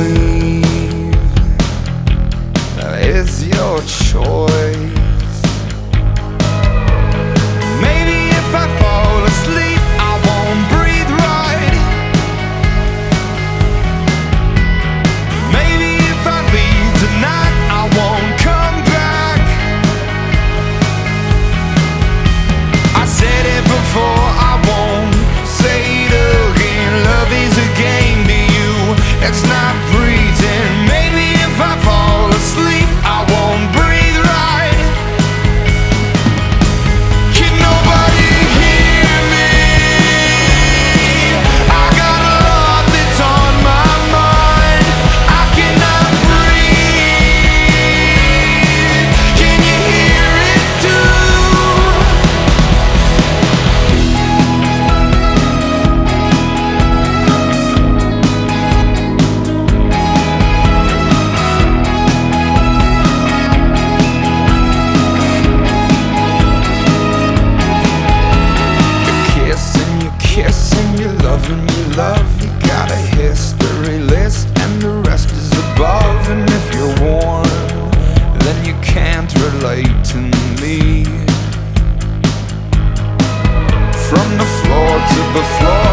can leave. It's your choice. blatantly from the floor to the floor.